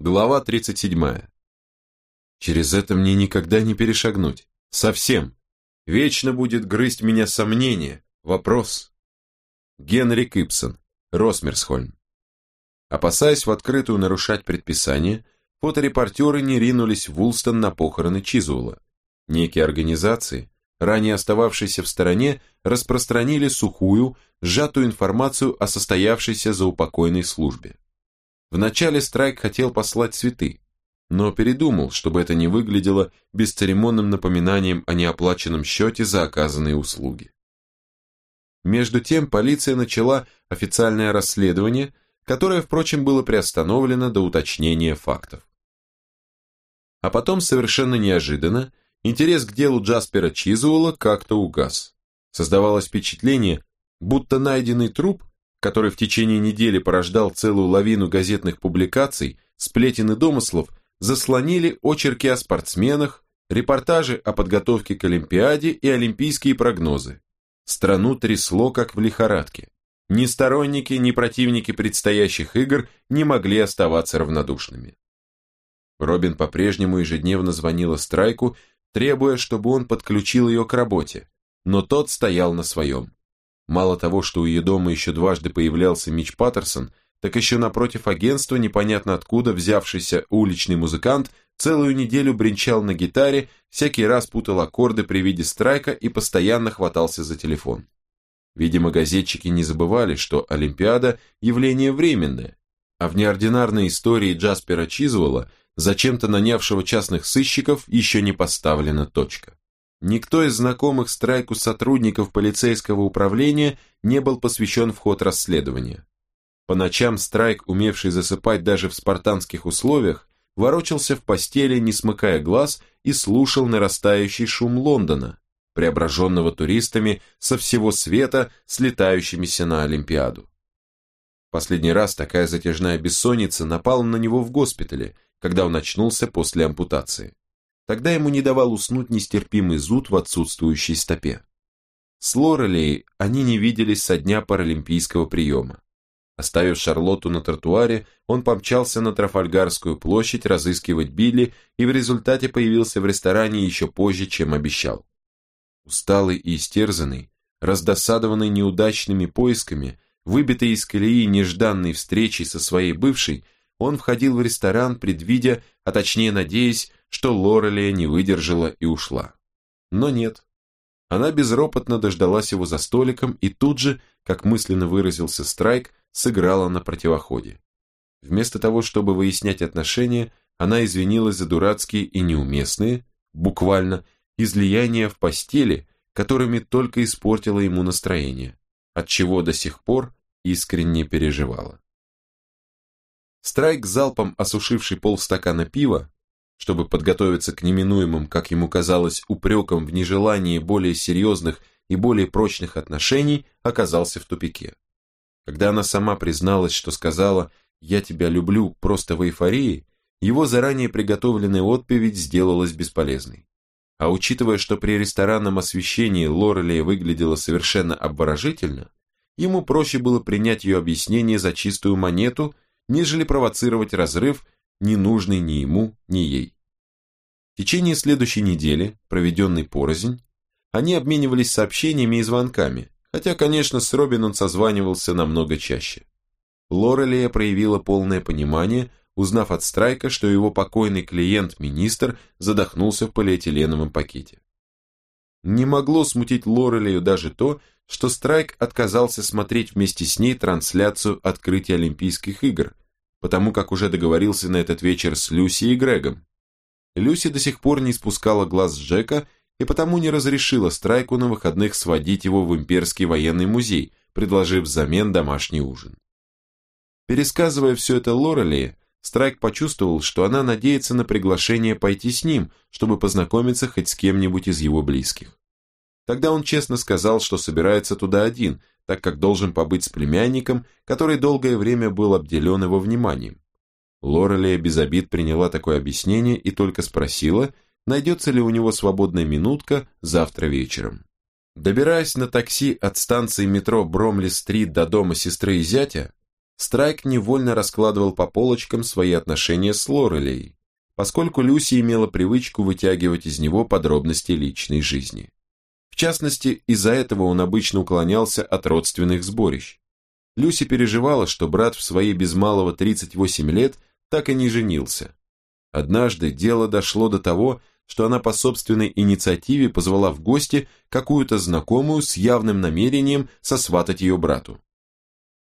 Глава 37. Через это мне никогда не перешагнуть. Совсем. Вечно будет грызть меня сомнение. Вопрос. Генри Кипсон. Росмерсхольм. Опасаясь в открытую нарушать предписание, фоторепортеры не ринулись в Улстон на похороны Чизуэлла. Некие организации, ранее остававшиеся в стороне, распространили сухую, сжатую информацию о состоявшейся заупокойной службе. Вначале Страйк хотел послать цветы, но передумал, чтобы это не выглядело бесцеремонным напоминанием о неоплаченном счете за оказанные услуги. Между тем полиция начала официальное расследование, которое, впрочем, было приостановлено до уточнения фактов. А потом, совершенно неожиданно, интерес к делу Джаспера Чизуэлла как-то угас. Создавалось впечатление, будто найденный труп который в течение недели порождал целую лавину газетных публикаций, сплетен и домыслов, заслонили очерки о спортсменах, репортажи о подготовке к Олимпиаде и олимпийские прогнозы. Страну трясло, как в лихорадке. Ни сторонники, ни противники предстоящих игр не могли оставаться равнодушными. Робин по-прежнему ежедневно звонила Страйку, требуя, чтобы он подключил ее к работе, но тот стоял на своем. Мало того, что у ее дома еще дважды появлялся Мич Паттерсон, так еще напротив агентства, непонятно откуда взявшийся уличный музыкант, целую неделю бренчал на гитаре, всякий раз путал аккорды при виде страйка и постоянно хватался за телефон. Видимо, газетчики не забывали, что Олимпиада – явление временное, а в неординарной истории Джаспера Чизвелла, зачем-то нанявшего частных сыщиков, еще не поставлена точка. Никто из знакомых Страйку сотрудников полицейского управления не был посвящен в ход расследования. По ночам Страйк, умевший засыпать даже в спартанских условиях, ворочался в постели, не смыкая глаз, и слушал нарастающий шум Лондона, преображенного туристами со всего света, слетающимися на Олимпиаду. Последний раз такая затяжная бессонница напала на него в госпитале, когда он очнулся после ампутации. Тогда ему не давал уснуть нестерпимый зуд в отсутствующей стопе. С Лорелей они не виделись со дня паралимпийского приема. Оставив Шарлотту на тротуаре, он помчался на Трафальгарскую площадь разыскивать Билли и в результате появился в ресторане еще позже, чем обещал. Усталый и истерзанный, раздосадованный неудачными поисками, выбитый из колеи нежданной встречи со своей бывшей, он входил в ресторан, предвидя, а точнее надеясь, что Лорелия не выдержала и ушла. Но нет. Она безропотно дождалась его за столиком и тут же, как мысленно выразился Страйк, сыграла на противоходе. Вместо того, чтобы выяснять отношения, она извинилась за дурацкие и неуместные, буквально, излияния в постели, которыми только испортила ему настроение, от чего до сих пор искренне переживала. Страйк, залпом осушивший полстакана пива, чтобы подготовиться к неминуемым, как ему казалось, упрекам в нежелании более серьезных и более прочных отношений, оказался в тупике. Когда она сама призналась, что сказала «я тебя люблю» просто в эйфории, его заранее приготовленная отповедь сделалась бесполезной. А учитывая, что при ресторанном освещении Лорелия выглядела совершенно обворожительно, ему проще было принять ее объяснение за чистую монету, нежели провоцировать разрыв не нужный ни ему, ни ей. В течение следующей недели, проведенной порознь, они обменивались сообщениями и звонками, хотя, конечно, с Робин он созванивался намного чаще. Лорелия проявила полное понимание, узнав от Страйка, что его покойный клиент-министр задохнулся в полиэтиленовом пакете. Не могло смутить Лорелию даже то, что Страйк отказался смотреть вместе с ней трансляцию открытия Олимпийских игр, потому как уже договорился на этот вечер с Люси и Грегом. Люси до сих пор не спускала глаз с Джека и потому не разрешила Страйку на выходных сводить его в Имперский военный музей, предложив взамен домашний ужин. Пересказывая все это Лорели, Страйк почувствовал, что она надеется на приглашение пойти с ним, чтобы познакомиться хоть с кем-нибудь из его близких. Тогда он честно сказал, что собирается туда один, так как должен побыть с племянником, который долгое время был обделен его вниманием. Лорелия без обид приняла такое объяснение и только спросила, найдется ли у него свободная минутка завтра вечером. Добираясь на такси от станции метро Бромли-стрит до дома сестры и зятя, Страйк невольно раскладывал по полочкам свои отношения с Лорелей, поскольку Люси имела привычку вытягивать из него подробности личной жизни. Частности, из-за этого он обычно уклонялся от родственных сборищ. Люси переживала, что брат в свои без малого 38 лет так и не женился. Однажды дело дошло до того, что она по собственной инициативе позвала в гости какую-то знакомую с явным намерением сосватать ее брату.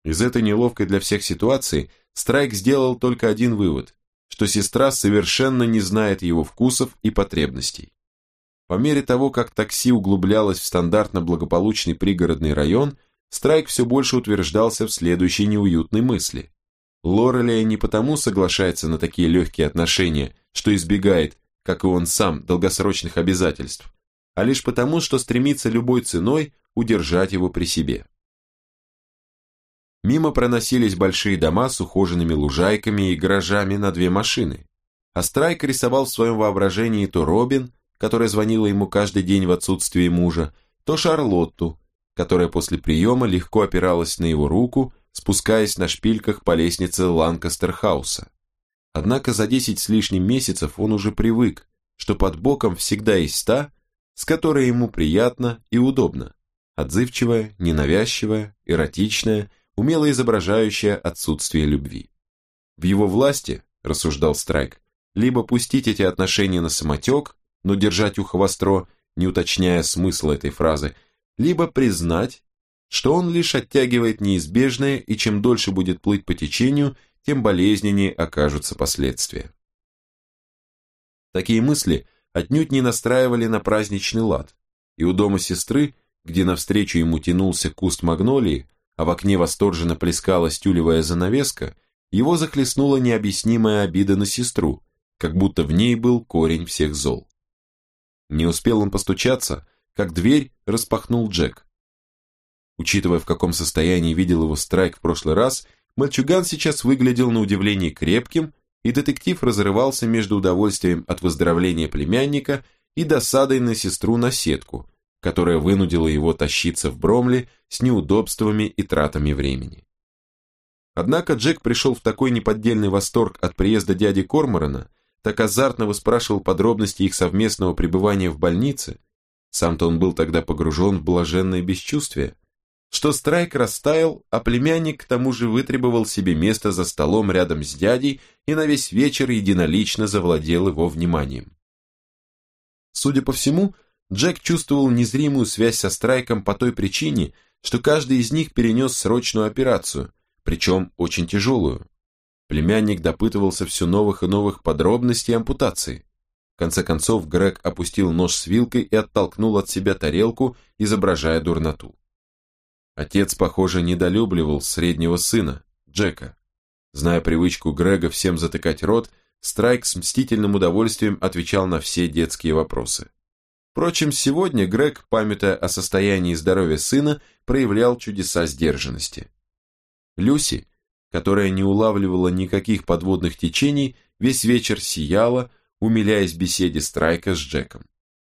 Из этой неловкой для всех ситуации Страйк сделал только один вывод, что сестра совершенно не знает его вкусов и потребностей. По мере того, как такси углублялось в стандартно благополучный пригородный район, Страйк все больше утверждался в следующей неуютной мысли. Лорелия не потому соглашается на такие легкие отношения, что избегает, как и он сам, долгосрочных обязательств, а лишь потому, что стремится любой ценой удержать его при себе. Мимо проносились большие дома с ухоженными лужайками и гаражами на две машины. А Страйк рисовал в своем воображении то Робин, которая звонила ему каждый день в отсутствие мужа, то Шарлотту, которая после приема легко опиралась на его руку, спускаясь на шпильках по лестнице Ланкастер-хауса. Однако за десять с лишним месяцев он уже привык, что под боком всегда есть та, с которой ему приятно и удобно, отзывчивая, ненавязчивая, эротичная, умело изображающая отсутствие любви. В его власти, рассуждал Страйк, либо пустить эти отношения на самотек, но держать ухо востро, не уточняя смысл этой фразы, либо признать, что он лишь оттягивает неизбежное, и чем дольше будет плыть по течению, тем болезненнее окажутся последствия. Такие мысли отнюдь не настраивали на праздничный лад, и у дома сестры, где навстречу ему тянулся куст магнолии, а в окне восторженно плескалась тюлевая занавеска, его захлестнула необъяснимая обида на сестру, как будто в ней был корень всех зол. Не успел он постучаться, как дверь распахнул Джек. Учитывая, в каком состоянии видел его Страйк в прошлый раз, мальчуган сейчас выглядел на удивление крепким, и детектив разрывался между удовольствием от выздоровления племянника и досадой на сестру на сетку, которая вынудила его тащиться в Бромли с неудобствами и тратами времени. Однако Джек пришел в такой неподдельный восторг от приезда дяди Корморана, так азартно выспрашивал подробности их совместного пребывания в больнице, сам-то он был тогда погружен в блаженное бесчувствие, что Страйк растаял, а племянник к тому же вытребовал себе место за столом рядом с дядей и на весь вечер единолично завладел его вниманием. Судя по всему, Джек чувствовал незримую связь со Страйком по той причине, что каждый из них перенес срочную операцию, причем очень тяжелую. Племянник допытывался все новых и новых подробностей ампутации. В конце концов, Грег опустил нож с вилкой и оттолкнул от себя тарелку, изображая дурноту. Отец, похоже, недолюбливал среднего сына, Джека. Зная привычку Грега всем затыкать рот, Страйк с мстительным удовольствием отвечал на все детские вопросы. Впрочем, сегодня Грег, памятая о состоянии здоровья сына, проявлял чудеса сдержанности. Люси, которая не улавливала никаких подводных течений, весь вечер сияла, умиляясь беседе Страйка с Джеком.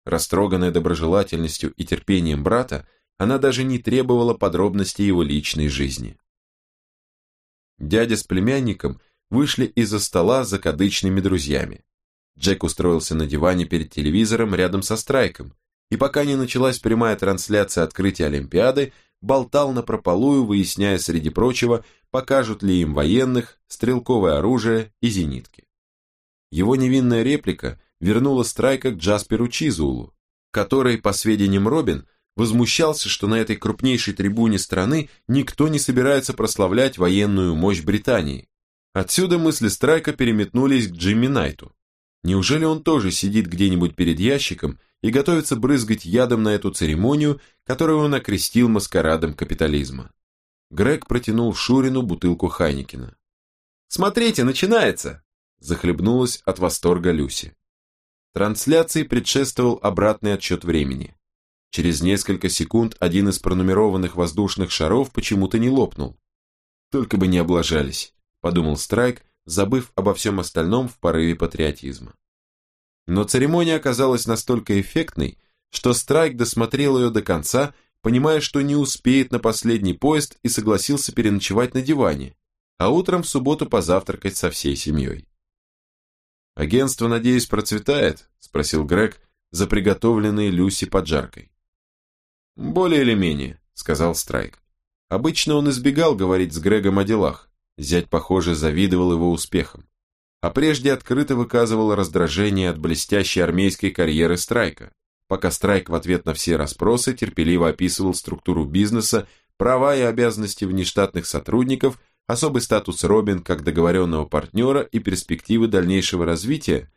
Растроганная доброжелательностью и терпением брата, она даже не требовала подробностей его личной жизни. Дядя с племянником вышли из-за стола за кадычными друзьями. Джек устроился на диване перед телевизором рядом со Страйком, и пока не началась прямая трансляция открытия Олимпиады, болтал на прополую, выясняя, среди прочего, покажут ли им военных, стрелковое оружие и зенитки. Его невинная реплика вернула Страйка к Джасперу Чизулу, который, по сведениям Робин, возмущался, что на этой крупнейшей трибуне страны никто не собирается прославлять военную мощь Британии. Отсюда мысли Страйка переметнулись к Джимми Найту. Неужели он тоже сидит где-нибудь перед ящиком и готовится брызгать ядом на эту церемонию, которую он окрестил маскарадом капитализма? Грег протянул Шурину бутылку Хайникина. «Смотрите, начинается!» Захлебнулась от восторга Люси. Трансляции предшествовал обратный отсчет времени. Через несколько секунд один из пронумерованных воздушных шаров почему-то не лопнул. «Только бы не облажались», — подумал Страйк, забыв обо всем остальном в порыве патриотизма. Но церемония оказалась настолько эффектной, что Страйк досмотрел ее до конца, понимая, что не успеет на последний поезд и согласился переночевать на диване, а утром в субботу позавтракать со всей семьей. «Агентство, надеюсь, процветает?» – спросил Грег за приготовленные Люси поджаркой. «Более или менее», – сказал Страйк. Обычно он избегал говорить с Грегом о делах, зять, похоже, завидовал его успехам, а прежде открыто выказывал раздражение от блестящей армейской карьеры Страйка, пока Страйк в ответ на все расспросы терпеливо описывал структуру бизнеса, права и обязанности внештатных сотрудников особый статус Робин как договоренного партнера и перспективы дальнейшего развития,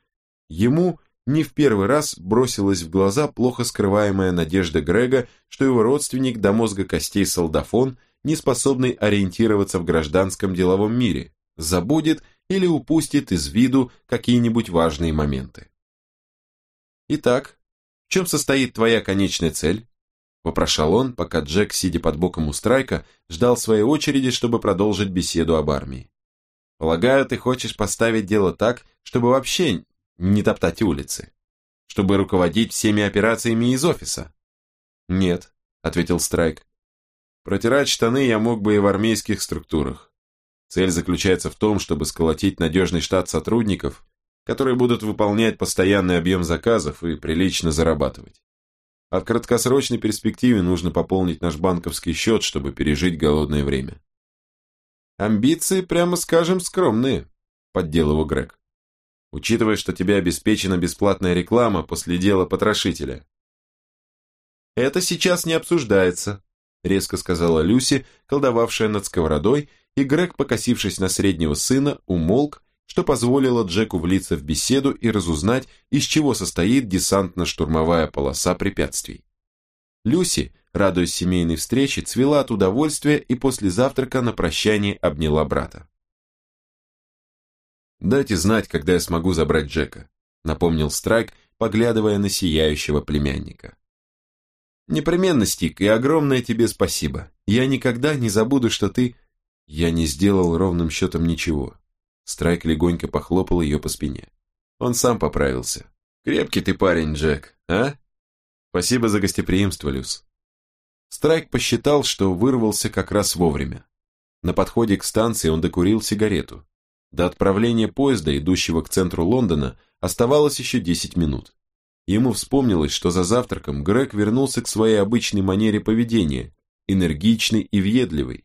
ему не в первый раз бросилась в глаза плохо скрываемая надежда Грега, что его родственник до мозга костей солдафон, не способный ориентироваться в гражданском деловом мире, забудет или упустит из виду какие-нибудь важные моменты. Итак, в чем состоит твоя конечная цель? Вопрошал он, пока Джек, сидя под боком у Страйка, ждал своей очереди, чтобы продолжить беседу об армии. Полагаю, ты хочешь поставить дело так, чтобы вообще не топтать улицы? Чтобы руководить всеми операциями из офиса? Нет, ответил Страйк. Протирать штаны я мог бы и в армейских структурах. Цель заключается в том, чтобы сколотить надежный штат сотрудников, которые будут выполнять постоянный объем заказов и прилично зарабатывать. А в краткосрочной перспективе нужно пополнить наш банковский счет, чтобы пережить голодное время. Амбиции, прямо скажем, скромные, поддел его Грег. Учитывая, что тебе обеспечена бесплатная реклама после дела потрошителя. Это сейчас не обсуждается, резко сказала Люси, колдовавшая над сковородой, и Грег, покосившись на среднего сына, умолк что позволило Джеку влиться в беседу и разузнать, из чего состоит десантно-штурмовая полоса препятствий. Люси, радуясь семейной встрече, цвела от удовольствия и после завтрака на прощание обняла брата. «Дайте знать, когда я смогу забрать Джека», напомнил Страйк, поглядывая на сияющего племянника. «Непременно, Стик, и огромное тебе спасибо. Я никогда не забуду, что ты...» «Я не сделал ровным счетом ничего. Страйк легонько похлопал ее по спине. Он сам поправился. «Крепкий ты парень, Джек, а?» «Спасибо за гостеприимство, Люс». Страйк посчитал, что вырвался как раз вовремя. На подходе к станции он докурил сигарету. До отправления поезда, идущего к центру Лондона, оставалось еще 10 минут. Ему вспомнилось, что за завтраком Грег вернулся к своей обычной манере поведения, энергичный и въедливый.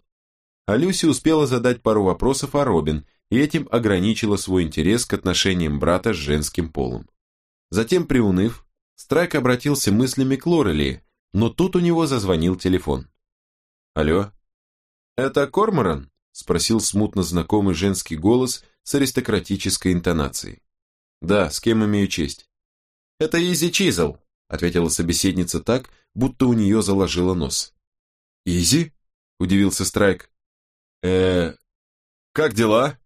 А Люси успела задать пару вопросов о Робин и этим ограничила свой интерес к отношениям брата с женским полом. Затем, приуныв, Страйк обратился мыслями к Лорели, но тут у него зазвонил телефон. «Алло?» «Это Корморан?» – спросил смутно знакомый женский голос с аристократической интонацией. «Да, с кем имею честь?» «Это Изи Чизл», – ответила собеседница так, будто у нее заложило нос. «Изи?» – удивился Страйк. э как дела?»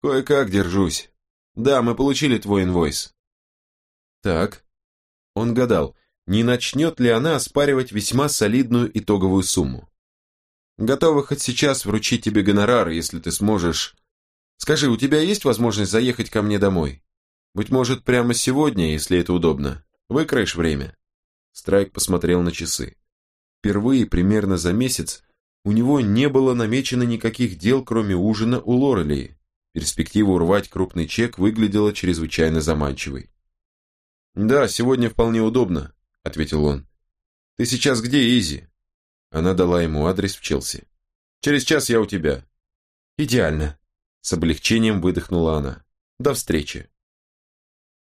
Кое-как держусь. Да, мы получили твой инвойс. Так. Он гадал, не начнет ли она оспаривать весьма солидную итоговую сумму. Готова хоть сейчас вручить тебе гонорар, если ты сможешь. Скажи, у тебя есть возможность заехать ко мне домой? Быть может, прямо сегодня, если это удобно. Выкроешь время?» Страйк посмотрел на часы. Впервые, примерно за месяц, у него не было намечено никаких дел, кроме ужина у Лорелии. Перспектива урвать крупный чек выглядела чрезвычайно заманчивой. «Да, сегодня вполне удобно», — ответил он. «Ты сейчас где, Изи?» Она дала ему адрес в Челси. «Через час я у тебя». «Идеально», — с облегчением выдохнула она. «До встречи».